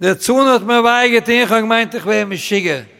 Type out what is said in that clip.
Der Zuhn hat mir weiget, ich איך gemeint, ich werde mich